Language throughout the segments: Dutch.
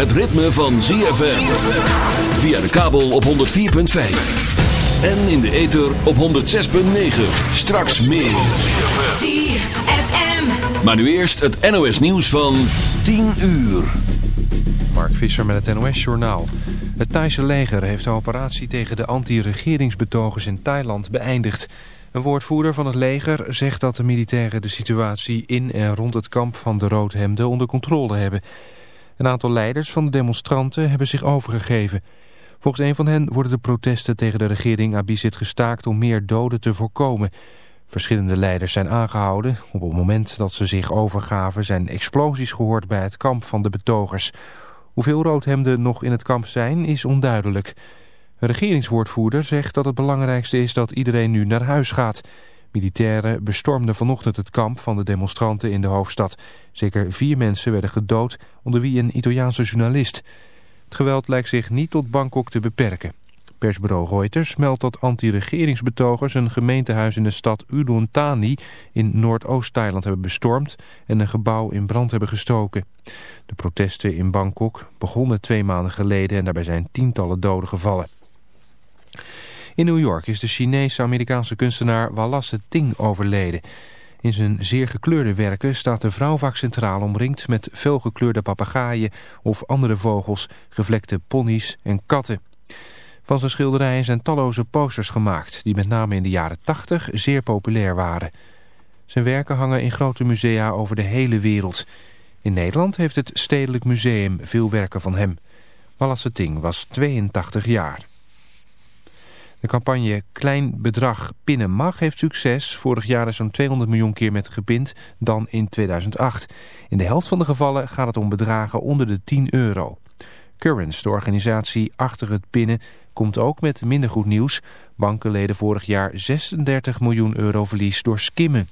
het ritme van ZFM. Via de kabel op 104.5. En in de ether op 106.9. Straks meer. ZFM. Maar nu eerst het NOS nieuws van 10 uur. Mark Visser met het NOS-journaal. Het Thaise leger heeft de operatie tegen de anti-regeringsbetogers in Thailand beëindigd. Een woordvoerder van het leger zegt dat de militairen de situatie in en rond het kamp van de Roodhemden onder controle hebben. Een aantal leiders van de demonstranten hebben zich overgegeven. Volgens een van hen worden de protesten tegen de regering Abizid gestaakt om meer doden te voorkomen. Verschillende leiders zijn aangehouden. Op het moment dat ze zich overgaven zijn explosies gehoord bij het kamp van de betogers. Hoeveel roodhemden nog in het kamp zijn is onduidelijk. Een regeringswoordvoerder zegt dat het belangrijkste is dat iedereen nu naar huis gaat. Militairen bestormden vanochtend het kamp van de demonstranten in de hoofdstad. Zeker vier mensen werden gedood, onder wie een Italiaanse journalist. Het geweld lijkt zich niet tot Bangkok te beperken. Persbureau Reuters meldt dat anti-regeringsbetogers een gemeentehuis in de stad Udon Thani in Noordoost-Thailand hebben bestormd en een gebouw in brand hebben gestoken. De protesten in Bangkok begonnen twee maanden geleden en daarbij zijn tientallen doden gevallen. In New York is de Chinese-Amerikaanse kunstenaar Wallace Ting overleden. In zijn zeer gekleurde werken staat de vrouw vaak centraal omringd met felgekleurde papegaaien of andere vogels, gevlekte ponies en katten. Van zijn schilderijen zijn talloze posters gemaakt die met name in de jaren 80 zeer populair waren. Zijn werken hangen in grote musea over de hele wereld. In Nederland heeft het Stedelijk Museum veel werken van hem. Wallace Ting was 82 jaar. De campagne Klein Bedrag Pinnen Mag heeft succes. Vorig jaar is zo'n 200 miljoen keer met gepind dan in 2008. In de helft van de gevallen gaat het om bedragen onder de 10 euro. Currents, de organisatie achter het pinnen, komt ook met minder goed nieuws. Banken leden vorig jaar 36 miljoen euro verlies door skimmen.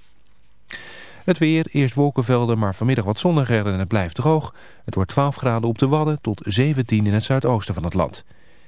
Het weer, eerst wolkenvelden, maar vanmiddag wat zonniger en het blijft droog. Het wordt 12 graden op de Wadden tot 17 in het zuidoosten van het land.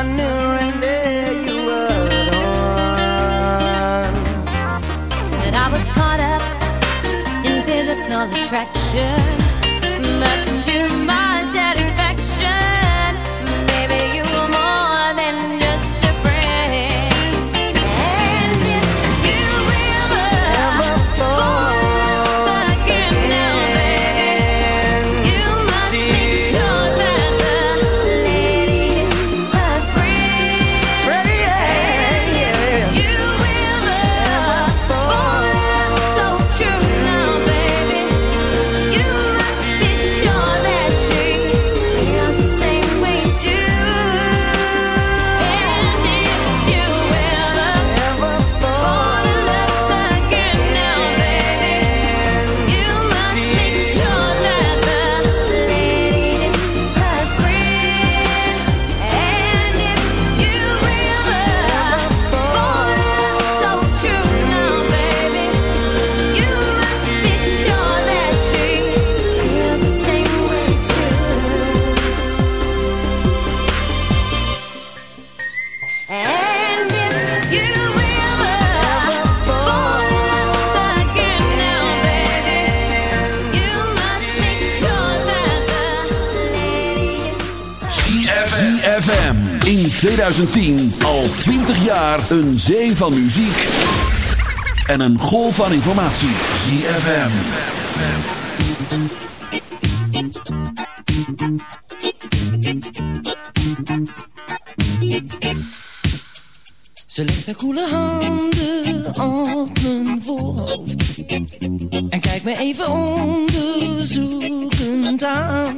I knew right there you were I was caught up in physical attraction. 2010 al 20 jaar een zee van muziek en een golf van informatie. ZFM. Ze legt haar koele handen op mijn voorhoofd. En kijkt me even onderzoekend aan.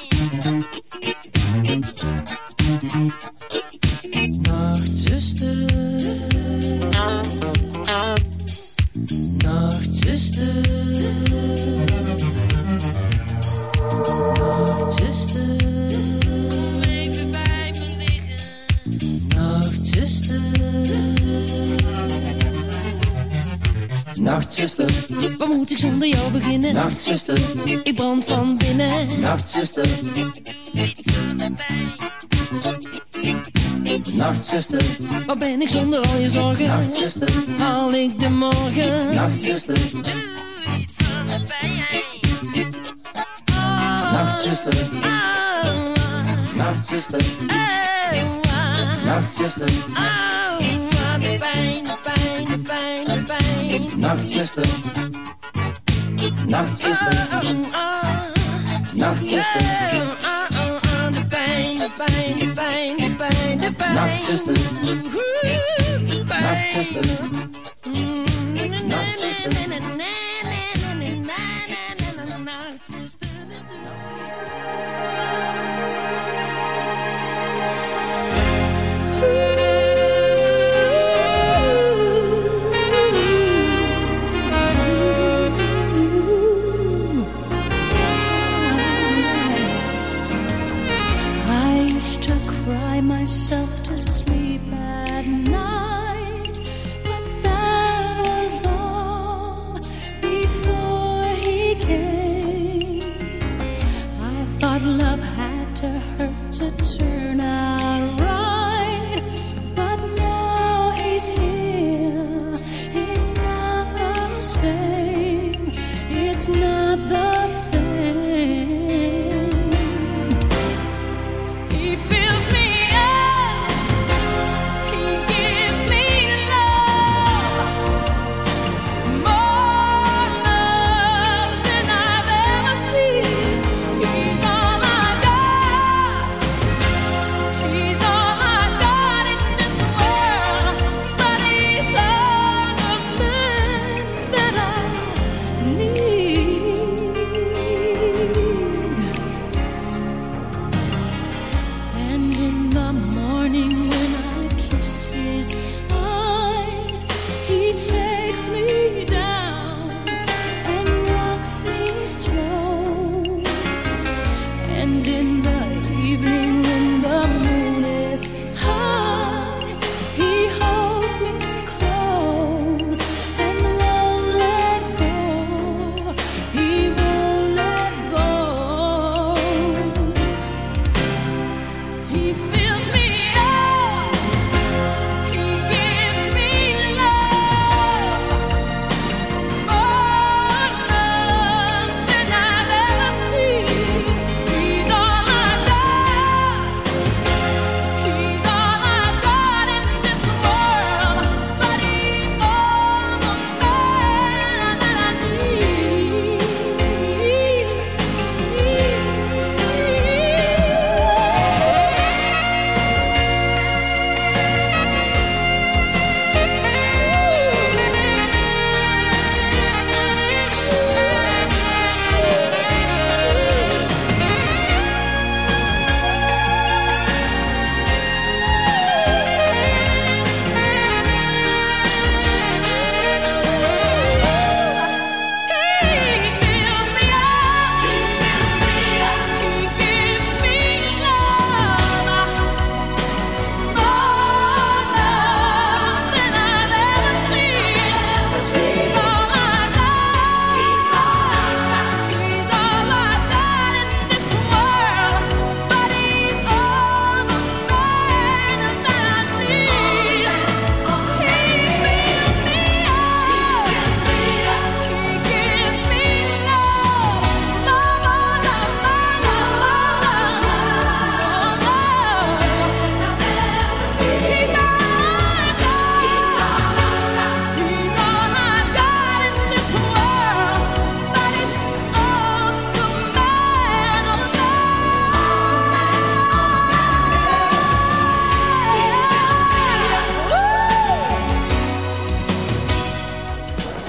Moet ik zonder jou beginnen? nachtzuster, Ik brand van binnen. nachtzuster. Nachtzuster, Wat ben ik zonder al je zorgen? nachtzuster, Haal ik de morgen? nachtzuster. Nachtzuster, nachtzuster, nachtzuster, de pijn, de pijn, de pijn, de pijn. nachtzuster. Nachtzuster, nachtzuster, De pijn, de pijn, de pijn, de pijn, de pijn. nachtzuster.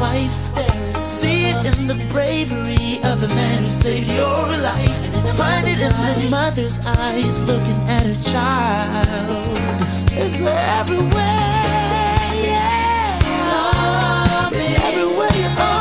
wife. See it in the bravery of the man who saved your life. Find it in the mother's eyes looking at her child. It's everywhere, yeah. Love it. Everywhere you are.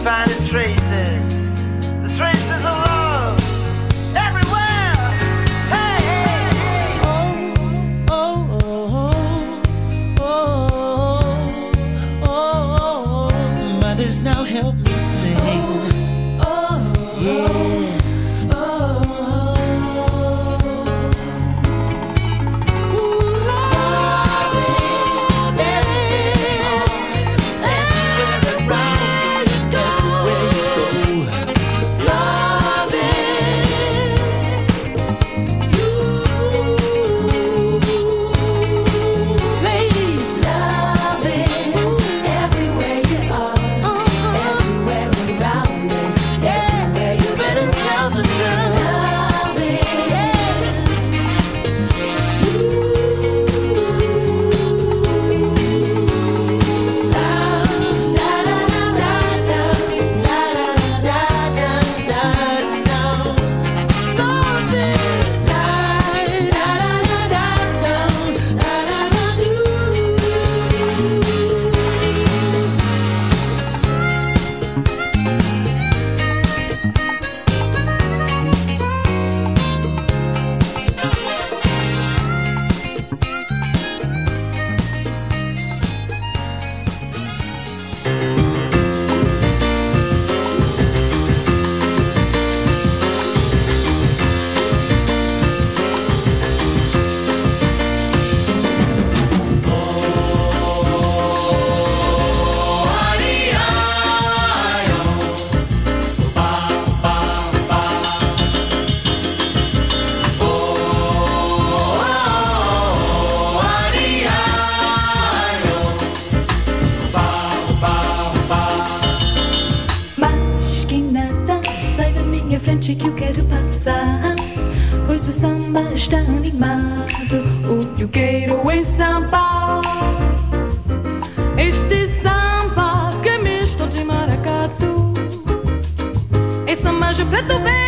Find É samba de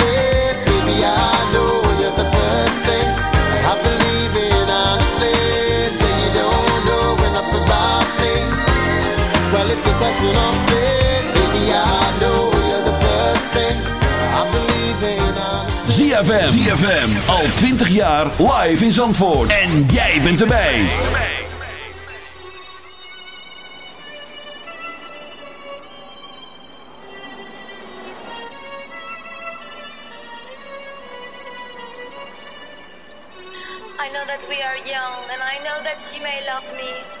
ZFM. ZFM. Al 20 jaar live in Zandvoort. En jij bent erbij. I know that we are young, and I know that you may love me,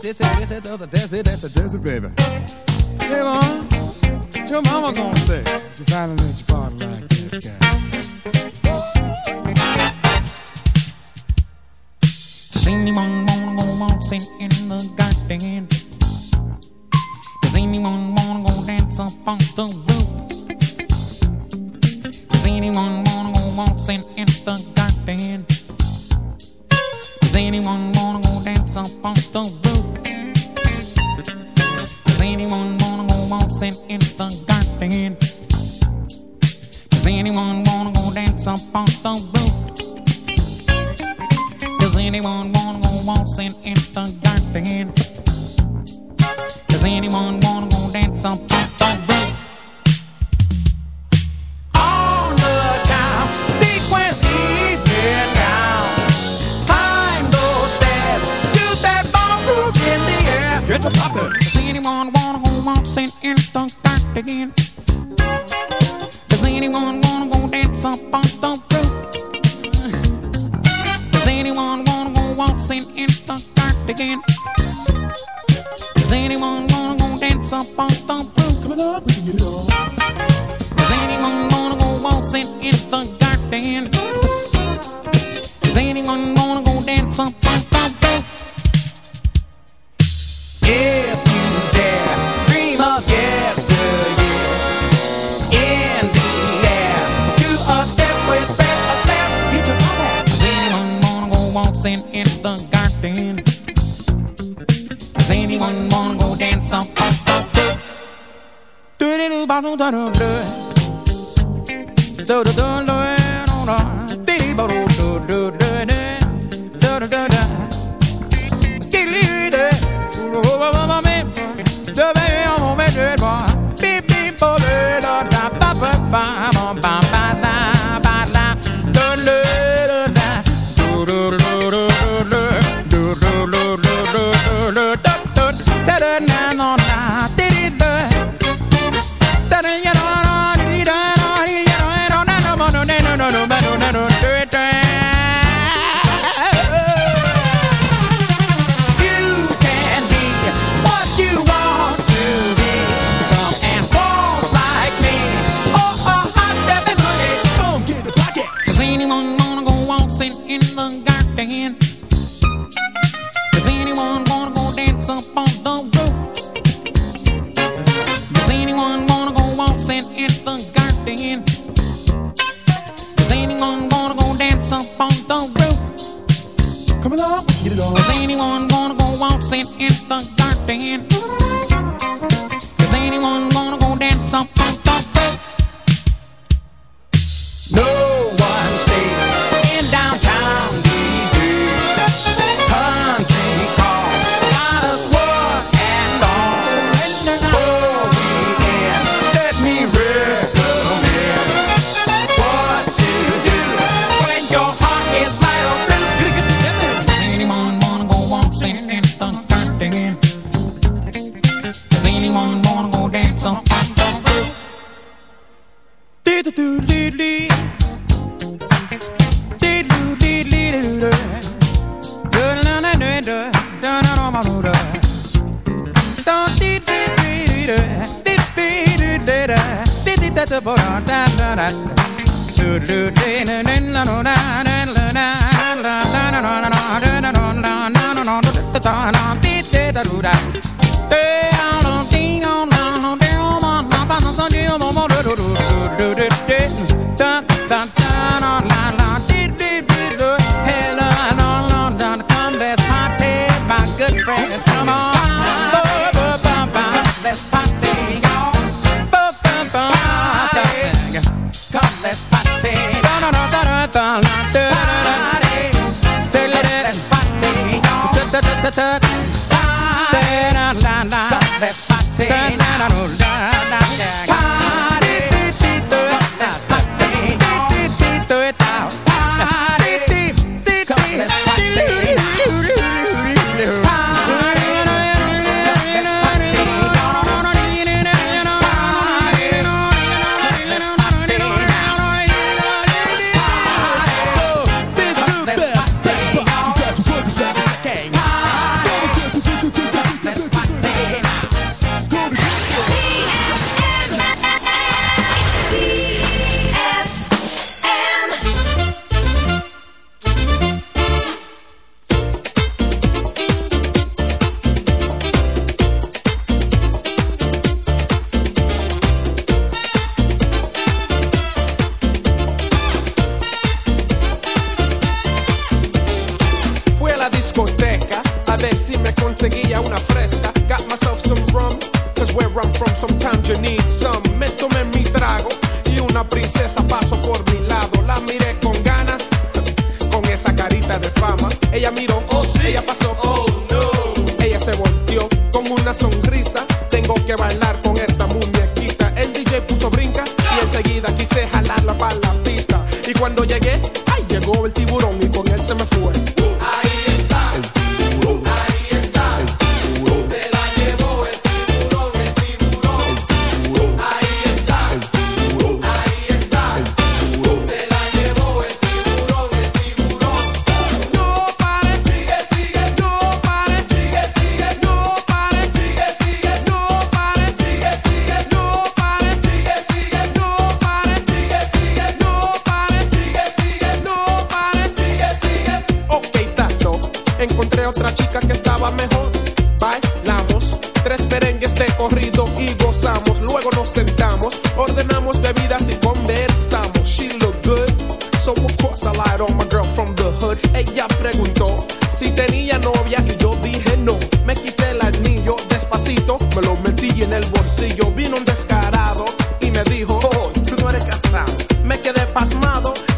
dancey, dancey, dancey, dancey, dancey, dancey, baby. Hey, mom, what your mama gonna say? If you finally let your body like this guy. Does anyone wanna go waltzing in the garden? Does anyone wanna go dance up on the roof? Does anyone wanna go waltzing in the garden? Does anyone wanna go dance up on the roof? anyone wanna go in the garden? Does anyone wanna go dance up on the roof? Does anyone wanna go waltzing in the garden? Does anyone wanna go dance up on the roof? The time, sequence now. Climb those stairs, that ballroom in the air. Get the pop the cardigan. Does anyone wanna go dance up on the roof? Coming up, we can get it on. bottle down dan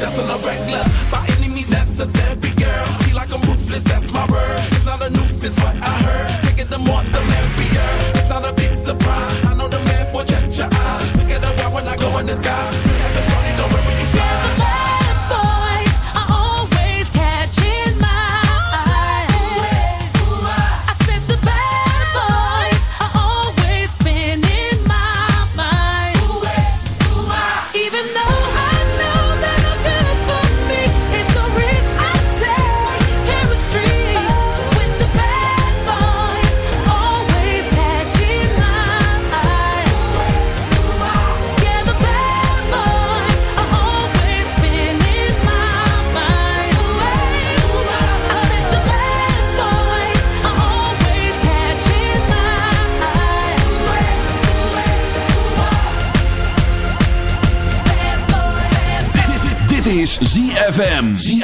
that's on a regular.